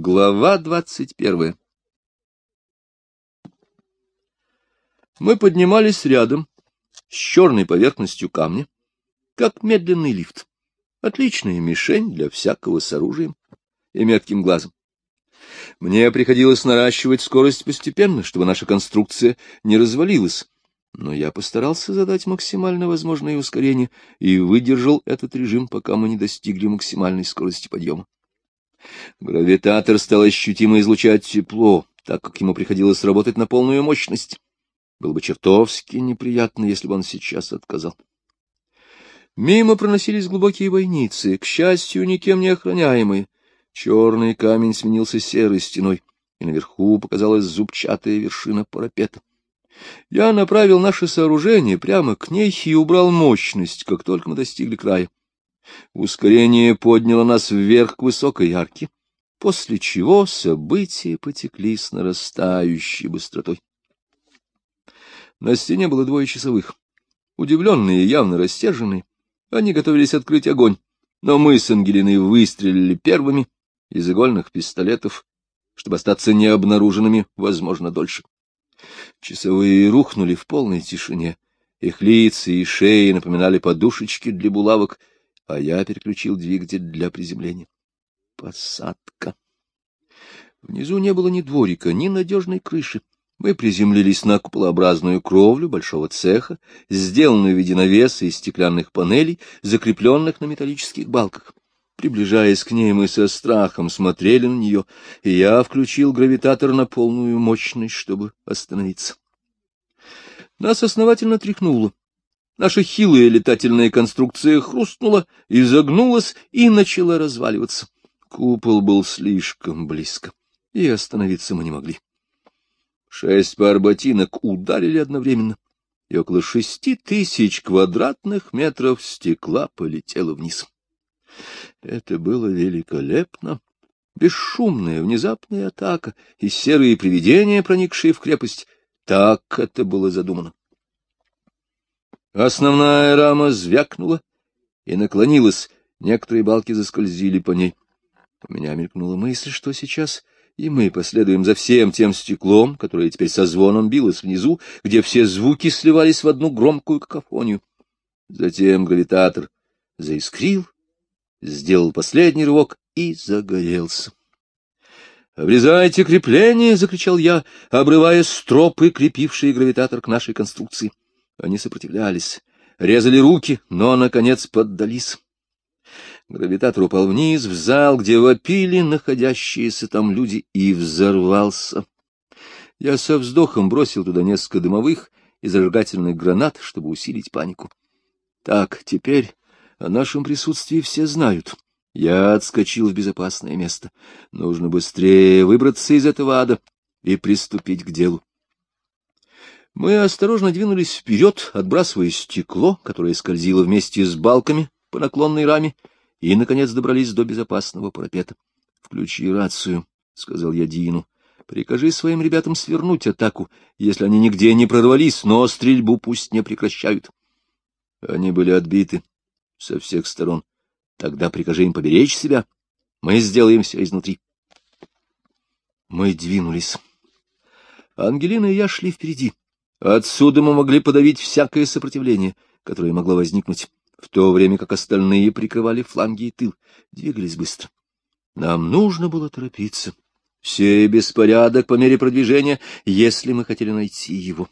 Глава двадцать первая Мы поднимались рядом с черной поверхностью камня, как медленный лифт. Отличная мишень для всякого с оружием и метким глазом. Мне приходилось наращивать скорость постепенно, чтобы наша конструкция не развалилась, но я постарался задать максимально возможное ускорение и выдержал этот режим, пока мы не достигли максимальной скорости подъема. Гравитатор стал ощутимо излучать тепло, так как ему приходилось работать на полную мощность. Было бы чертовски неприятно, если бы он сейчас отказал. Мимо проносились глубокие бойницы, к счастью, никем не охраняемые. Черный камень сменился серой стеной, и наверху показалась зубчатая вершина парапета. Я направил наше сооружение прямо к ней и убрал мощность, как только мы достигли края. Ускорение подняло нас вверх к высокой арке, после чего события потекли с нарастающей быстротой. На стене было двое часовых. Удивленные и явно растерженные, они готовились открыть огонь, но мы с Ангелиной выстрелили первыми из игольных пистолетов, чтобы остаться необнаруженными, возможно, дольше. Часовые рухнули в полной тишине. Их лица и шеи напоминали подушечки для булавок, а я переключил двигатель для приземления. Посадка. Внизу не было ни дворика, ни надежной крыши. Мы приземлились на куполообразную кровлю большого цеха, сделанную в виде навеса из стеклянных панелей, закрепленных на металлических балках. Приближаясь к ней, мы со страхом смотрели на нее, и я включил гравитатор на полную мощность, чтобы остановиться. Нас основательно тряхнуло. Наша хилая летательная конструкция хрустнула, изогнулась и начала разваливаться. Купол был слишком близко, и остановиться мы не могли. Шесть пар ботинок ударили одновременно, и около шести тысяч квадратных метров стекла полетело вниз. Это было великолепно. Бесшумная, внезапная атака и серые привидения, проникшие в крепость. Так это было задумано. Основная рама звякнула и наклонилась, некоторые балки заскользили по ней. У меня мелькнула мысль, что сейчас и мы последуем за всем тем стеклом, которое теперь со звоном билось внизу, где все звуки сливались в одну громкую какофонию. Затем гравитатор заискрил, сделал последний рывок и загорелся. «Обрезайте крепление!» — закричал я, обрывая стропы, крепившие гравитатор к нашей конструкции. Они сопротивлялись, резали руки, но, наконец, поддались. Гравитатор упал вниз, в зал, где вопили находящиеся там люди, и взорвался. Я со вздохом бросил туда несколько дымовых и зажигательных гранат, чтобы усилить панику. Так, теперь о нашем присутствии все знают. Я отскочил в безопасное место. Нужно быстрее выбраться из этого ада и приступить к делу. Мы осторожно двинулись вперед, отбрасывая стекло, которое скользило вместе с балками по наклонной раме, и, наконец, добрались до безопасного парапета. — Включи рацию, — сказал я Дину. — Прикажи своим ребятам свернуть атаку, если они нигде не прорвались, но стрельбу пусть не прекращают. Они были отбиты со всех сторон. Тогда прикажи им поберечь себя. Мы сделаем все изнутри. Мы двинулись. Ангелина и я шли впереди. Отсюда мы могли подавить всякое сопротивление, которое могло возникнуть в то время как остальные прикрывали фланги и тыл, двигались быстро. Нам нужно было торопиться. Все беспорядок по мере продвижения, если мы хотели найти его.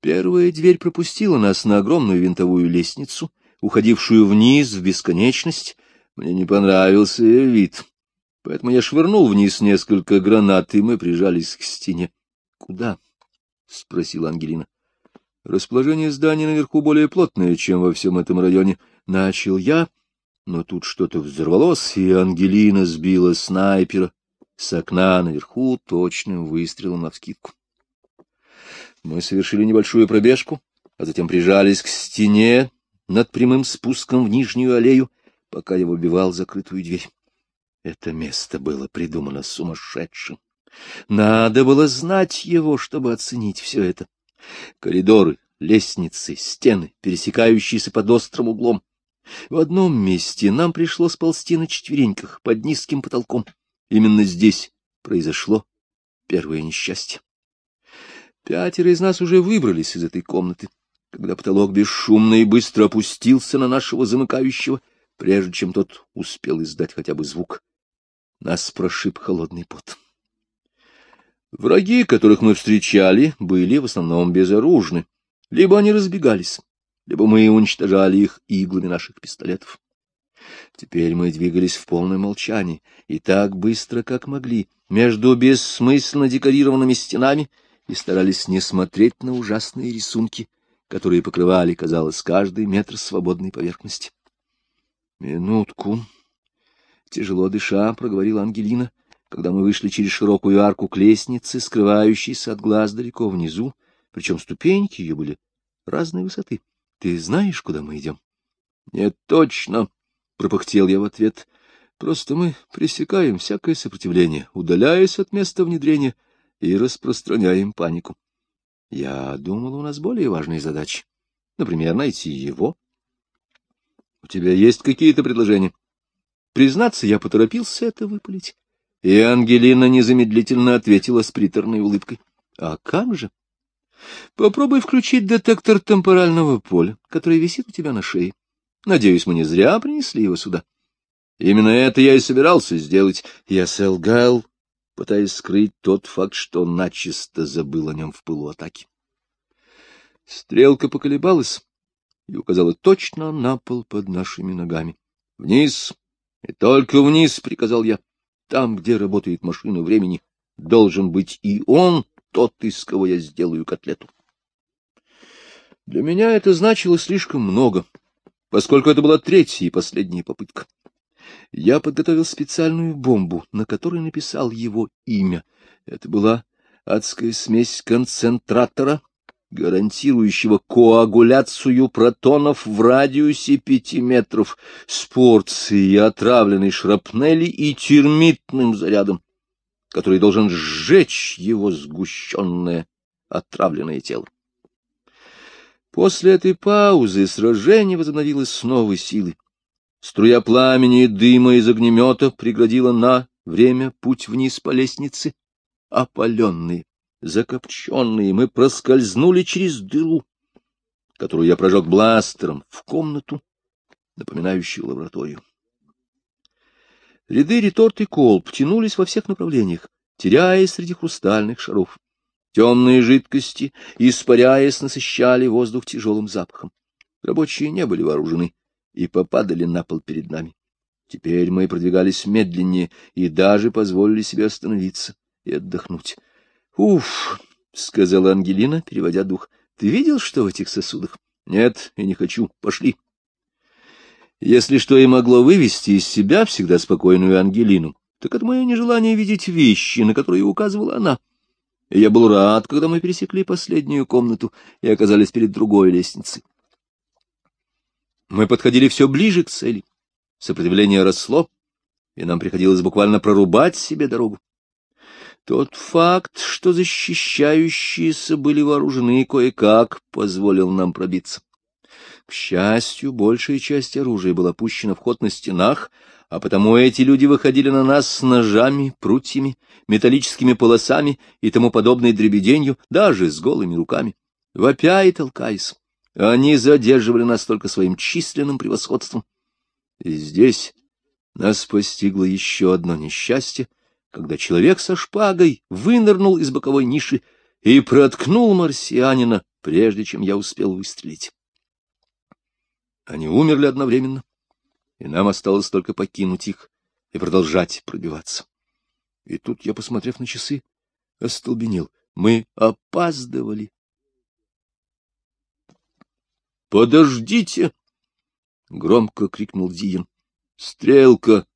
Первая дверь пропустила нас на огромную винтовую лестницу, уходившую вниз в бесконечность. Мне не понравился ее вид, поэтому я швырнул вниз несколько гранат, и мы прижались к стене. — Куда? — спросила Ангелина. Расположение здания наверху более плотное, чем во всем этом районе. Начал я, но тут что-то взорвалось, и Ангелина сбила снайпера с окна наверху точным выстрелом навскидку. Мы совершили небольшую пробежку, а затем прижались к стене над прямым спуском в нижнюю аллею, пока я выбивал закрытую дверь. Это место было придумано сумасшедшим. Надо было знать его, чтобы оценить все это. Коридоры, лестницы, стены, пересекающиеся под острым углом. В одном месте нам пришлось ползти на четвереньках под низким потолком, Именно здесь произошло первое несчастье. Пятеро из нас уже выбрались из этой комнаты, когда потолок бесшумно и быстро опустился на нашего замыкающего, прежде чем тот успел издать хотя бы звук. Нас прошиб холодный пот. Враги, которых мы встречали, были в основном безоружны. Либо они разбегались, либо мы уничтожали их иглами наших пистолетов. Теперь мы двигались в полном молчании, и так быстро, как могли, между бессмысленно декорированными стенами, и старались не смотреть на ужасные рисунки, которые покрывали, казалось, каждый метр свободной поверхности. Минутку. Тяжело дыша, проговорила Ангелина, когда мы вышли через широкую арку к лестнице, скрывающейся от глаз далеко внизу, причем ступеньки ее были разной высоты. — Ты знаешь, куда мы идем? — Нет, точно, — пропыхтел я в ответ. — Просто мы пресекаем всякое сопротивление, удаляясь от места внедрения и распространяем панику. Я думал, у нас более важные задачи. Например, найти его. — У тебя есть какие-то предложения? Признаться, я поторопился это выпалить. И Ангелина незамедлительно ответила с приторной улыбкой. — А как же? Попробуй включить детектор темпорального поля, который висит у тебя на шее. Надеюсь, мы не зря принесли его сюда. Именно это я и собирался сделать. Я солгал, пытаясь скрыть тот факт, что начисто забыл о нем в пылу атаки. Стрелка поколебалась и указала точно на пол под нашими ногами. — Вниз! И только вниз! — приказал я. Там, где работает машина времени, должен быть и он, тот, из кого я сделаю котлету. Для меня это значило слишком много, поскольку это была третья и последняя попытка. Я подготовил специальную бомбу, на которой написал его имя. Это была адская смесь концентратора, гарантирующего коагуляцию протонов в радиусе пяти метров с порцией отравленной шрапнели и термитным зарядом, который должен сжечь его сгущенное отравленное тело. После этой паузы сражение возобновилось с новой силой. Струя пламени и дыма из огнемета преградила на время путь вниз по лестнице, опаленные закопченные, мы проскользнули через дыру, которую я прожег бластером, в комнату, напоминающую лабораторию. Ряды реторт и колб тянулись во всех направлениях, теряясь среди хрустальных шаров. Темные жидкости, испаряясь, насыщали воздух тяжелым запахом. Рабочие не были вооружены и попадали на пол перед нами. Теперь мы продвигались медленнее и даже позволили себе остановиться и отдохнуть. — Уф, — сказала Ангелина, переводя дух. — Ты видел, что в этих сосудах? — Нет, и не хочу. Пошли. Если что и могло вывести из себя всегда спокойную Ангелину, так это мое нежелание видеть вещи, на которые указывала она. И я был рад, когда мы пересекли последнюю комнату и оказались перед другой лестницей. Мы подходили все ближе к цели. Сопротивление росло, и нам приходилось буквально прорубать себе дорогу. Тот факт, что защищающиеся были вооружены кое-как, позволил нам пробиться. К счастью, большая часть оружия была пущена в ход на стенах, а потому эти люди выходили на нас с ножами, прутьями, металлическими полосами и тому подобной дребеденью, даже с голыми руками. Вопя и толкаясь, они задерживали нас только своим численным превосходством. И здесь нас постигло еще одно несчастье — когда человек со шпагой вынырнул из боковой ниши и проткнул марсианина, прежде чем я успел выстрелить. Они умерли одновременно, и нам осталось только покинуть их и продолжать пробиваться. И тут я, посмотрев на часы, остолбенел. Мы опаздывали. «Подождите!» — громко крикнул Диен. «Стрелка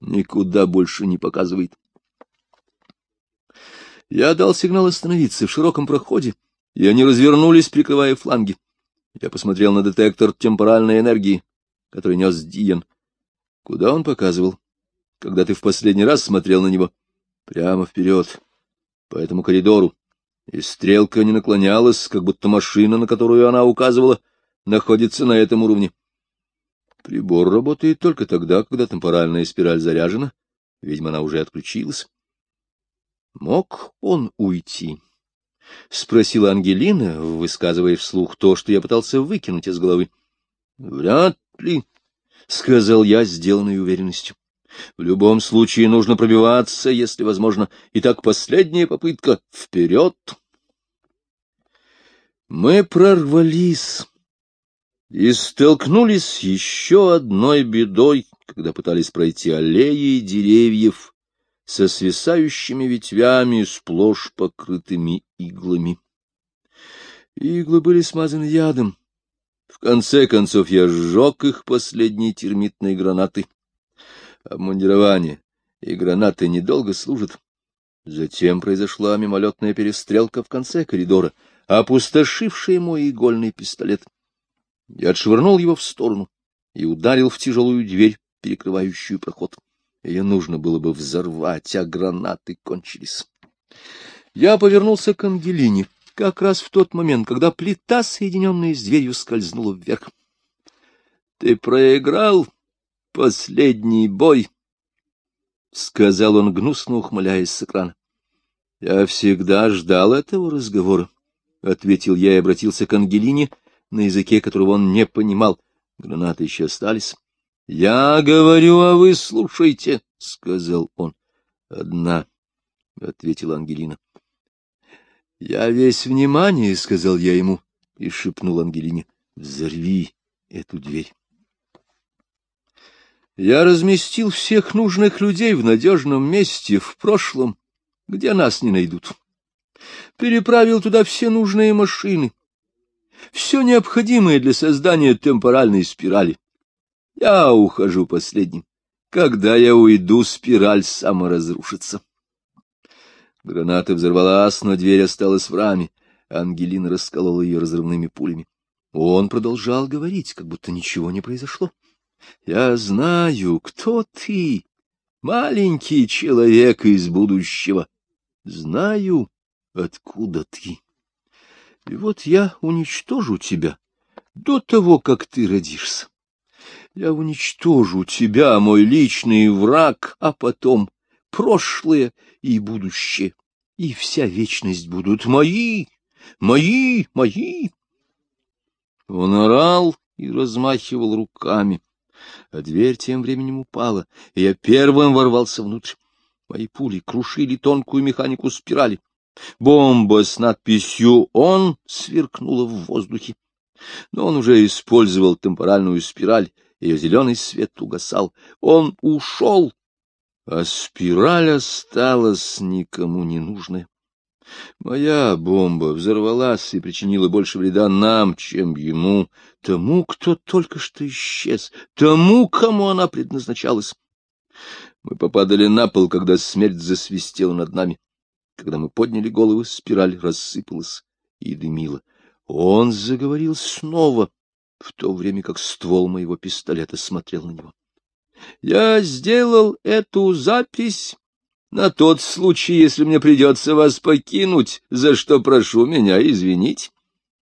никуда больше не показывает». Я дал сигнал остановиться в широком проходе, и они развернулись, прикрывая фланги. Я посмотрел на детектор темпоральной энергии, который нес Диен. Куда он показывал? Когда ты в последний раз смотрел на него? Прямо вперед, по этому коридору. И стрелка не наклонялась, как будто машина, на которую она указывала, находится на этом уровне. Прибор работает только тогда, когда темпоральная спираль заряжена, Видимо, она уже отключилась. Мог он уйти? — спросила Ангелина, высказывая вслух то, что я пытался выкинуть из головы. — Вряд ли, — сказал я, сделанной уверенностью. — В любом случае нужно пробиваться, если возможно. Итак, последняя попытка. Вперед! Мы прорвались и столкнулись с еще одной бедой, когда пытались пройти аллеи деревьев со свисающими ветвями, сплошь покрытыми иглами. Иглы были смазаны ядом. В конце концов я сжег их последние термитные гранаты. Обмундирование и гранаты недолго служат. Затем произошла мимолетная перестрелка в конце коридора, опустошившая мой игольный пистолет. Я отшвырнул его в сторону и ударил в тяжелую дверь, перекрывающую проход. Ее нужно было бы взорвать, а гранаты кончились. Я повернулся к Ангелине как раз в тот момент, когда плита, соединенная с дверью, скользнула вверх. — Ты проиграл последний бой, — сказал он, гнусно ухмыляясь с экрана. — Я всегда ждал этого разговора, — ответил я и обратился к Ангелине, на языке которого он не понимал. Гранаты еще остались. — Я говорю, а вы слушайте, — сказал он. — Одна, — ответила Ангелина. — Я весь внимание, — сказал я ему и шепнул Ангелине. — Взорви эту дверь. Я разместил всех нужных людей в надежном месте в прошлом, где нас не найдут. Переправил туда все нужные машины, все необходимое для создания темпоральной спирали. Я ухожу последним. Когда я уйду, спираль саморазрушится. Граната взорвалась, но дверь осталась в раме. Ангелина расколола ее разрывными пулями. Он продолжал говорить, как будто ничего не произошло. — Я знаю, кто ты, маленький человек из будущего. Знаю, откуда ты. И вот я уничтожу тебя до того, как ты родишься. Я уничтожу тебя, мой личный враг, а потом прошлое и будущее, и вся вечность будут мои, мои, мои. Он орал и размахивал руками, а дверь тем временем упала, и я первым ворвался внутрь. Мои пули крушили тонкую механику спирали. Бомба с надписью «Он» сверкнула в воздухе. Но он уже использовал темпоральную спираль, ее зеленый свет угасал. Он ушел, а спираль осталась никому не нужная. Моя бомба взорвалась и причинила больше вреда нам, чем ему, тому, кто только что исчез, тому, кому она предназначалась. Мы попадали на пол, когда смерть засвистела над нами. Когда мы подняли головы, спираль рассыпалась и дымила. Он заговорил снова, в то время как ствол моего пистолета смотрел на него. Я сделал эту запись на тот случай, если мне придется вас покинуть, за что прошу меня извинить.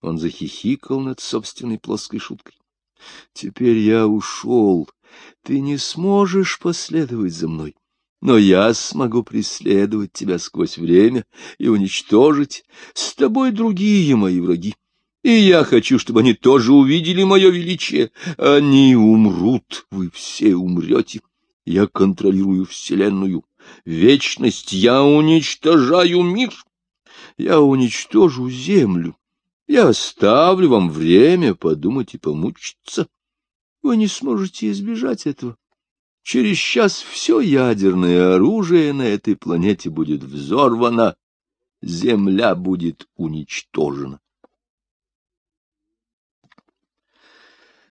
Он захихикал над собственной плоской шуткой. Теперь я ушел. Ты не сможешь последовать за мной. Но я смогу преследовать тебя сквозь время и уничтожить. С тобой другие мои враги. И я хочу, чтобы они тоже увидели мое величие. Они умрут, вы все умрете. Я контролирую Вселенную. Вечность я уничтожаю мир. Я уничтожу Землю. Я оставлю вам время подумать и помучиться. Вы не сможете избежать этого. Через час все ядерное оружие на этой планете будет взорвано, Земля будет уничтожена.